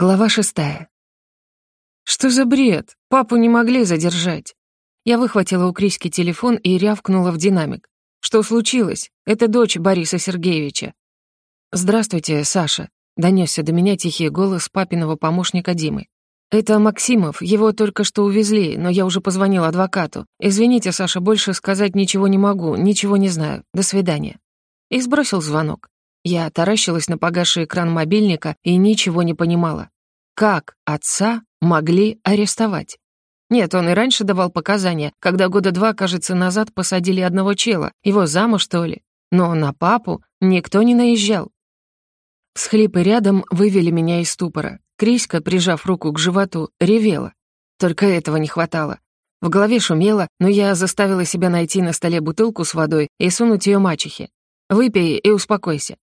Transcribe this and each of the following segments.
Глава шестая. Что за бред? Папу не могли задержать. Я выхватила у Криськи телефон и рявкнула в динамик. Что случилось? Это дочь Бориса Сергеевича. «Здравствуйте, Саша», — донесся до меня тихий голос папиного помощника Димы. «Это Максимов, его только что увезли, но я уже позвонил адвокату. Извините, Саша, больше сказать ничего не могу, ничего не знаю. До свидания». И сбросил звонок. Я таращилась на погасший экран мобильника и ничего не понимала. Как отца могли арестовать? Нет, он и раньше давал показания, когда года два, кажется, назад посадили одного чела, его замуж, что ли. Но на папу никто не наезжал. Схлипы рядом вывели меня из ступора. Криська, прижав руку к животу, ревела. Только этого не хватало. В голове шумело, но я заставила себя найти на столе бутылку с водой и сунуть ее мачехе. «Выпей и успокойся.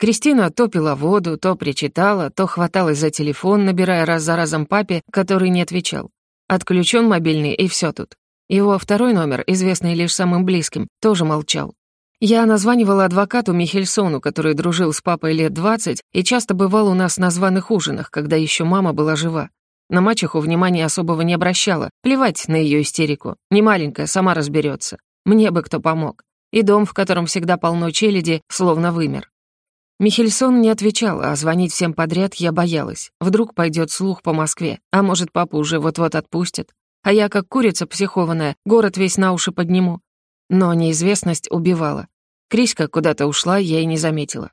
Кристина то пила воду, то причитала, то хваталась за телефон, набирая раз за разом папе, который не отвечал. Отключен мобильный, и все тут. Его второй номер, известный лишь самым близким, тоже молчал. Я названивала адвокату Михельсону, который дружил с папой лет двадцать и часто бывал у нас на званых ужинах, когда еще мама была жива. На мачеху внимания особого не обращала, плевать на ее истерику. Не маленькая, сама разберется. Мне бы кто помог. И дом, в котором всегда полно челяди, словно вымер. Михельсон не отвечал, а звонить всем подряд я боялась. Вдруг пойдет слух по Москве, а может, папу уже вот-вот отпустят. А я, как курица психованная, город весь на уши подниму. Но неизвестность убивала. Криська куда-то ушла, я и не заметила.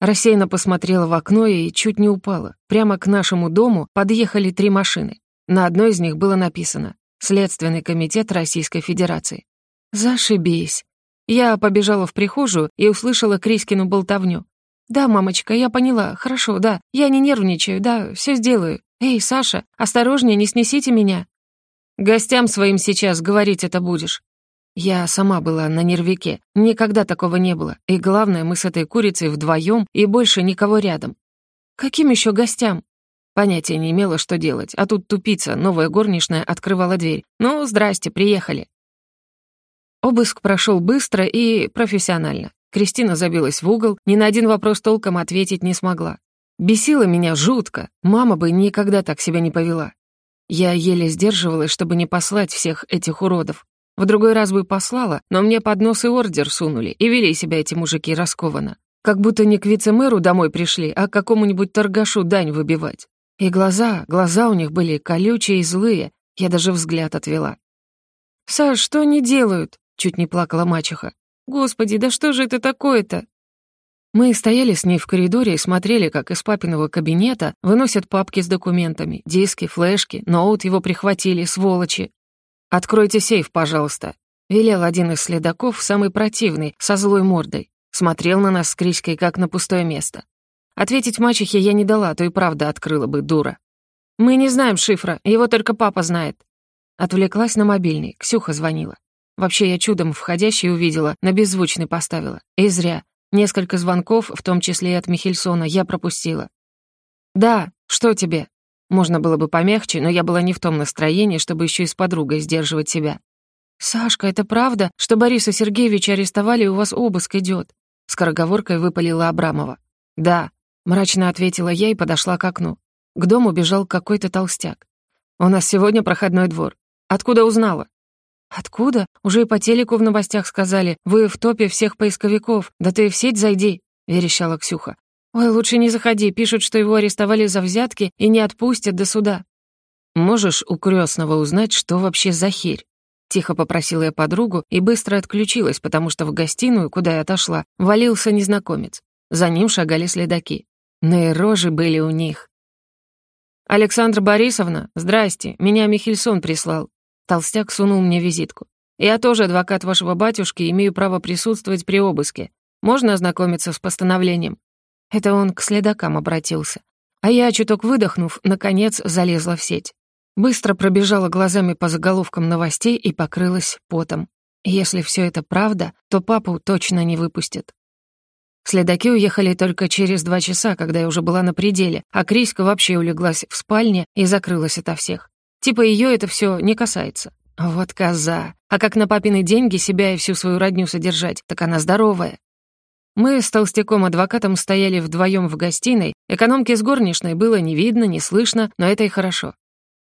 Рассеянно посмотрела в окно и чуть не упала. Прямо к нашему дому подъехали три машины. На одной из них было написано «Следственный комитет Российской Федерации». Зашибись. Я побежала в прихожую и услышала Крискину болтовню. «Да, мамочка, я поняла. Хорошо, да. Я не нервничаю, да, все сделаю. Эй, Саша, осторожнее, не снесите меня». «Гостям своим сейчас говорить это будешь». Я сама была на нервике. Никогда такого не было. И главное, мы с этой курицей вдвоем и больше никого рядом. Каким еще гостям? Понятия не имела, что делать. А тут тупица, новая горничная, открывала дверь. «Ну, здрасте, приехали». Обыск прошел быстро и профессионально. Кристина забилась в угол, ни на один вопрос толком ответить не смогла. Бесила меня жутко, мама бы никогда так себя не повела. Я еле сдерживалась, чтобы не послать всех этих уродов. В другой раз бы послала, но мне под нос и ордер сунули, и вели себя эти мужики раскованно. Как будто не к вице-мэру домой пришли, а к какому-нибудь торгашу дань выбивать. И глаза, глаза у них были колючие и злые, я даже взгляд отвела. «Саш, что они делают?» — чуть не плакала мачеха. Господи, да что же это такое-то? Мы стояли с ней в коридоре и смотрели, как из папиного кабинета выносят папки с документами, диски, флешки, ноут его прихватили, сволочи. «Откройте сейф, пожалуйста», — велел один из следаков, самый противный, со злой мордой. Смотрел на нас с Криськой, как на пустое место. Ответить мачехе я не дала, то и правда открыла бы, дура. «Мы не знаем шифра, его только папа знает». Отвлеклась на мобильный, Ксюха звонила. Вообще я чудом входящий увидела, на беззвучный поставила. И зря. Несколько звонков, в том числе и от Михельсона, я пропустила. «Да, что тебе?» Можно было бы помягче, но я была не в том настроении, чтобы еще и с подругой сдерживать себя. «Сашка, это правда, что Бориса Сергеевича арестовали и у вас обыск идет? Скороговоркой выпалила Абрамова. «Да», — мрачно ответила я и подошла к окну. К дому бежал какой-то толстяк. «У нас сегодня проходной двор. Откуда узнала?» «Откуда? Уже и по телеку в новостях сказали. Вы в топе всех поисковиков. Да ты в сеть зайди», — верещала Ксюха. «Ой, лучше не заходи. Пишут, что его арестовали за взятки и не отпустят до суда». «Можешь у крестного узнать, что вообще за херь?» Тихо попросила я подругу и быстро отключилась, потому что в гостиную, куда я отошла, валился незнакомец. За ним шагали следаки. Но и рожи были у них. «Александра Борисовна, здрасте, меня Михельсон прислал. Толстяк сунул мне визитку. «Я тоже адвокат вашего батюшки и имею право присутствовать при обыске. Можно ознакомиться с постановлением?» Это он к следакам обратился. А я, чуток выдохнув, наконец залезла в сеть. Быстро пробежала глазами по заголовкам новостей и покрылась потом. Если все это правда, то папу точно не выпустят. Следаки уехали только через два часа, когда я уже была на пределе, а Криська вообще улеглась в спальне и закрылась ото всех. Типа ее это все не касается. Вот коза. А как на папины деньги себя и всю свою родню содержать, так она здоровая. Мы с толстяком-адвокатом стояли вдвоем в гостиной, экономки с горничной было не видно, не слышно, но это и хорошо.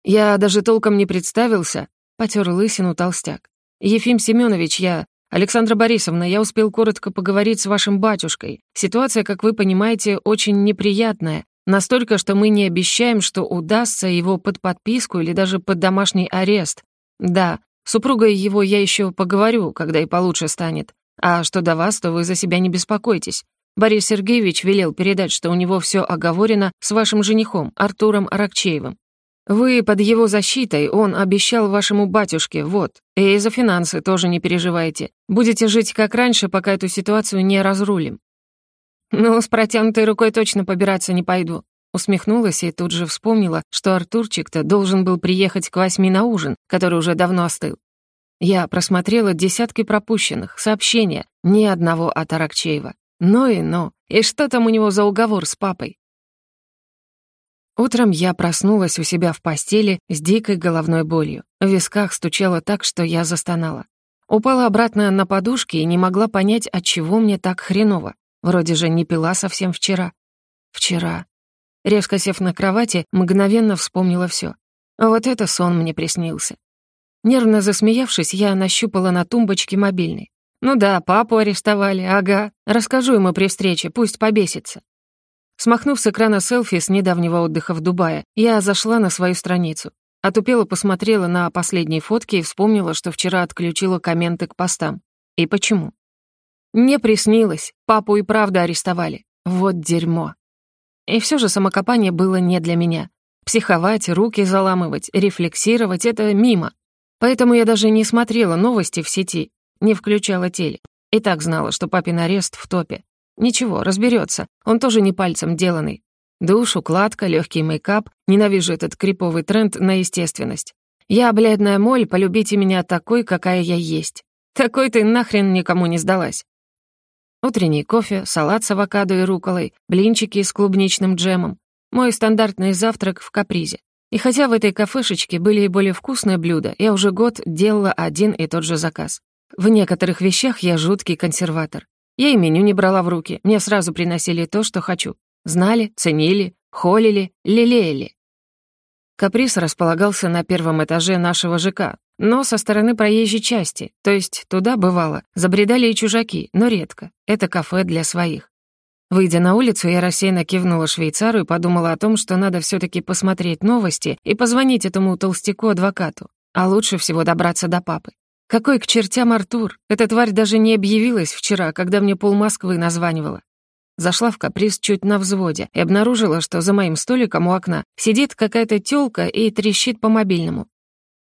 Я даже толком не представился, потер лысину толстяк. Ефим Семенович, я... Александра Борисовна, я успел коротко поговорить с вашим батюшкой. Ситуация, как вы понимаете, очень неприятная. Настолько, что мы не обещаем, что удастся его под подписку или даже под домашний арест. Да, супругой его я еще поговорю, когда и получше станет. А что до вас, то вы за себя не беспокойтесь. Борис Сергеевич велел передать, что у него все оговорено с вашим женихом, Артуром Аракчеевым. Вы под его защитой, он обещал вашему батюшке, вот. И за финансы тоже не переживайте. Будете жить как раньше, пока эту ситуацию не разрулим. Ну, с протянутой рукой точно побираться не пойду. Усмехнулась и тут же вспомнила, что Артурчик-то должен был приехать к восьми на ужин, который уже давно остыл. Я просмотрела десятки пропущенных, сообщения, ни одного от Аракчеева. Ну и ну, и что там у него за уговор с папой? Утром я проснулась у себя в постели с дикой головной болью. В висках стучало так, что я застонала. Упала обратно на подушки и не могла понять, от чего мне так хреново. Вроде же не пила совсем вчера. Вчера. Резко сев на кровати, мгновенно вспомнила все. Вот это сон мне приснился. Нервно засмеявшись, я нащупала на тумбочке мобильный. «Ну да, папу арестовали, ага. Расскажу ему при встрече, пусть побесится». Смахнув с экрана селфи с недавнего отдыха в Дубае, я зашла на свою страницу. Отупела посмотрела на последние фотки и вспомнила, что вчера отключила комменты к постам. И почему? Не приснилось, папу и правда арестовали. Вот дерьмо. И все же самокопание было не для меня. Психовать, руки заламывать, рефлексировать — это мимо. Поэтому я даже не смотрела новости в сети, не включала телек. И так знала, что папин арест в топе. Ничего, разберется. он тоже не пальцем деланный. Душ, укладка, легкий мейкап. Ненавижу этот криповый тренд на естественность. Я, бледная моль, полюбите меня такой, какая я есть. Такой ты нахрен никому не сдалась. Утренний кофе, салат с авокадо и руколой, блинчики с клубничным джемом. Мой стандартный завтрак в капризе. И хотя в этой кафешечке были и более вкусные блюда, я уже год делала один и тот же заказ. В некоторых вещах я жуткий консерватор. Я и меню не брала в руки, мне сразу приносили то, что хочу. Знали, ценили, холили, лелеяли. Каприз располагался на первом этаже нашего ЖК, но со стороны проезжей части, то есть туда, бывало, забредали и чужаки, но редко. Это кафе для своих. Выйдя на улицу, я рассеянно кивнула швейцару и подумала о том, что надо все таки посмотреть новости и позвонить этому толстяку-адвокату. А лучше всего добраться до папы. Какой к чертям Артур? Эта тварь даже не объявилась вчера, когда мне пол Москвы названивала. Зашла в каприз чуть на взводе и обнаружила, что за моим столиком у окна сидит какая-то тёлка и трещит по мобильному.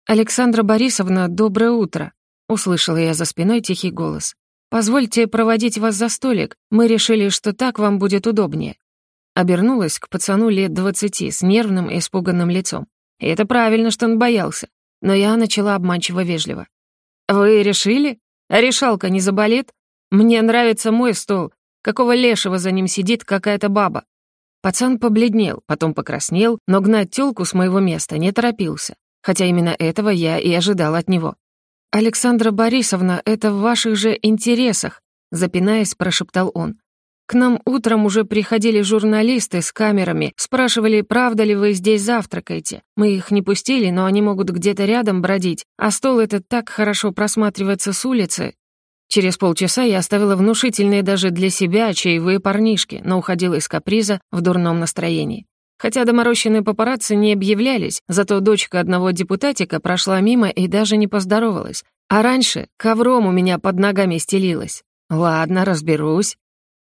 «Александра Борисовна, доброе утро!» Услышала я за спиной тихий голос. «Позвольте проводить вас за столик. Мы решили, что так вам будет удобнее». Обернулась к пацану лет двадцати с нервным и испуганным лицом. И это правильно, что он боялся. Но я начала обманчиво вежливо. «Вы решили? А решалка не заболит? Мне нравится мой стол. Какого лешего за ним сидит какая-то баба?» Пацан побледнел, потом покраснел, но гнать тёлку с моего места не торопился. Хотя именно этого я и ожидал от него. «Александра Борисовна, это в ваших же интересах», запинаясь, прошептал он. «К нам утром уже приходили журналисты с камерами, спрашивали, правда ли вы здесь завтракаете. Мы их не пустили, но они могут где-то рядом бродить, а стол этот так хорошо просматривается с улицы». Через полчаса я оставила внушительные даже для себя чаевые парнишки, но уходила из каприза в дурном настроении. Хотя доморощенные папарацци не объявлялись, зато дочка одного депутатика прошла мимо и даже не поздоровалась. А раньше ковром у меня под ногами стелилась. Ладно, разберусь.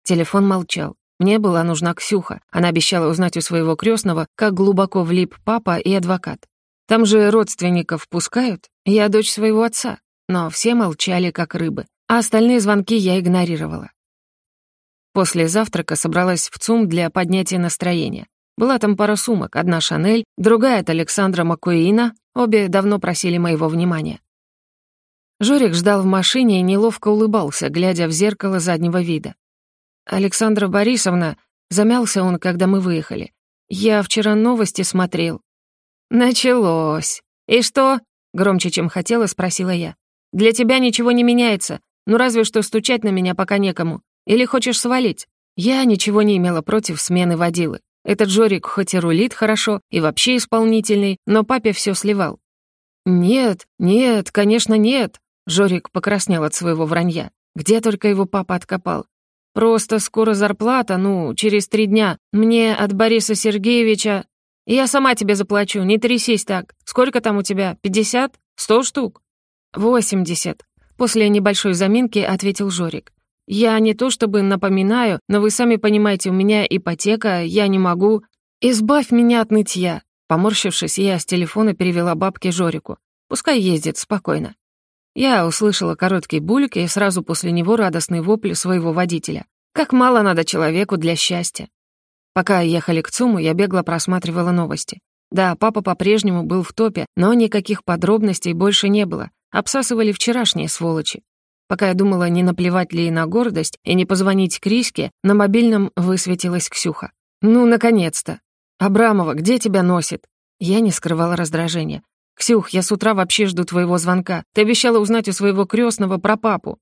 Телефон молчал. Мне была нужна Ксюха. Она обещала узнать у своего крестного, как глубоко влип папа и адвокат. Там же родственников пускают. Я дочь своего отца. Но все молчали, как рыбы. А остальные звонки я игнорировала. После завтрака собралась в ЦУМ для поднятия настроения. Была там пара сумок, одна Шанель, другая от Александра Маккуина, обе давно просили моего внимания. Жорик ждал в машине и неловко улыбался, глядя в зеркало заднего вида. «Александра Борисовна», замялся он, когда мы выехали. «Я вчера новости смотрел». «Началось. И что?» — громче, чем хотела, спросила я. «Для тебя ничего не меняется. Ну разве что стучать на меня пока некому. Или хочешь свалить? Я ничего не имела против смены водилы. Этот Жорик хоть и рулит хорошо, и вообще исполнительный, но папе все сливал. «Нет, нет, конечно, нет», — Жорик покраснел от своего вранья. Где только его папа откопал. «Просто скоро зарплата, ну, через три дня. Мне от Бориса Сергеевича...» «Я сама тебе заплачу, не трясись так. Сколько там у тебя, пятьдесят? Сто штук?» «Восемьдесят», — после небольшой заминки ответил Жорик. «Я не то чтобы напоминаю, но вы сами понимаете, у меня ипотека, я не могу...» «Избавь меня от нытья!» Поморщившись, я с телефона перевела бабке Жорику. «Пускай ездит спокойно». Я услышала короткий бульк и сразу после него радостный вопль своего водителя. «Как мало надо человеку для счастья!» Пока ехали к ЦУМу, я бегло просматривала новости. Да, папа по-прежнему был в топе, но никаких подробностей больше не было. Обсасывали вчерашние сволочи. Пока я думала, не наплевать ли на гордость и не позвонить Криске, на мобильном высветилась Ксюха. «Ну, наконец-то! Абрамова, где тебя носит?» Я не скрывала раздражения. «Ксюх, я с утра вообще жду твоего звонка. Ты обещала узнать у своего крестного про папу».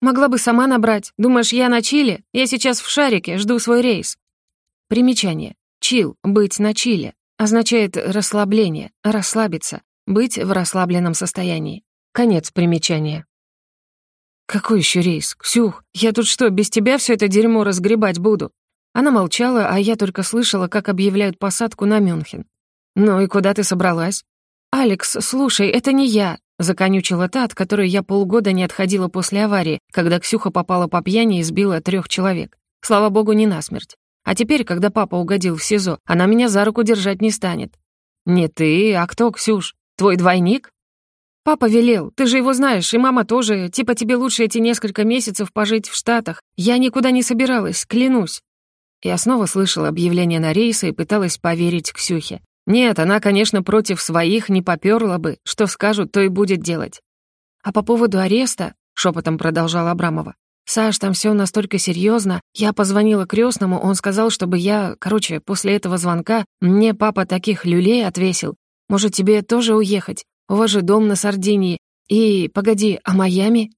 «Могла бы сама набрать. Думаешь, я на чиле? Я сейчас в шарике, жду свой рейс». Примечание. Чил — быть на чиле. Означает расслабление, расслабиться, быть в расслабленном состоянии. Конец примечания. «Какой еще рейс? Ксюх, я тут что, без тебя все это дерьмо разгребать буду?» Она молчала, а я только слышала, как объявляют посадку на Мюнхен. «Ну и куда ты собралась?» «Алекс, слушай, это не я», — законючила та, от которой я полгода не отходила после аварии, когда Ксюха попала по пьяни и сбила трех человек. Слава богу, не насмерть. А теперь, когда папа угодил в СИЗО, она меня за руку держать не станет. «Не ты, а кто, Ксюш? Твой двойник?» «Папа велел, ты же его знаешь, и мама тоже. Типа тебе лучше эти несколько месяцев пожить в Штатах. Я никуда не собиралась, клянусь». Я снова слышала объявление на рейсы и пыталась поверить Ксюхе. Нет, она, конечно, против своих не попёрла бы. Что скажут, то и будет делать. «А по поводу ареста», — шепотом продолжала Абрамова, «Саш, там все настолько серьезно. Я позвонила крестному, он сказал, чтобы я... Короче, после этого звонка мне папа таких люлей отвесил. Может, тебе тоже уехать? У вас же дом на Сардинии. И, погоди, а Майами?»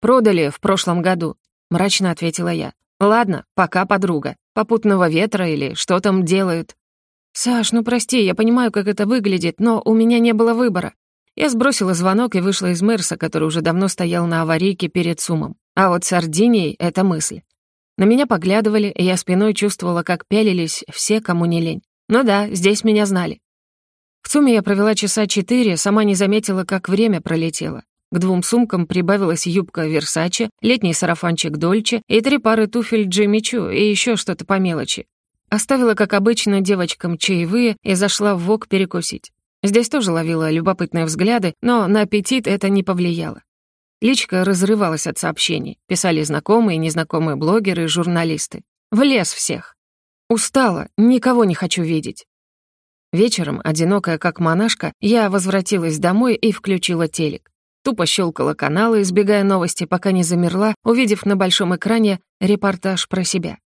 «Продали в прошлом году», — мрачно ответила я. «Ладно, пока, подруга. Попутного ветра или что там делают?» «Саш, ну прости, я понимаю, как это выглядит, но у меня не было выбора». Я сбросила звонок и вышла из Мерса, который уже давно стоял на аварийке перед Сумом. А вот Сардинией — это мысль. На меня поглядывали, и я спиной чувствовала, как пялились все, кому не лень. Ну да, здесь меня знали. В ЦУМе я провела часа четыре, сама не заметила, как время пролетело. К двум сумкам прибавилась юбка Версаче, летний сарафанчик Дольче и три пары туфель Джимми Чу и еще что-то по мелочи. Оставила, как обычно, девочкам чаевые и зашла в ВОК перекусить. Здесь тоже ловила любопытные взгляды, но на аппетит это не повлияло. Личка разрывалась от сообщений. Писали знакомые и незнакомые блогеры журналисты. В лес всех. Устала, никого не хочу видеть. Вечером, одинокая как монашка, я возвратилась домой и включила телек. Тупо щелкала каналы, избегая новости, пока не замерла, увидев на большом экране репортаж про себя.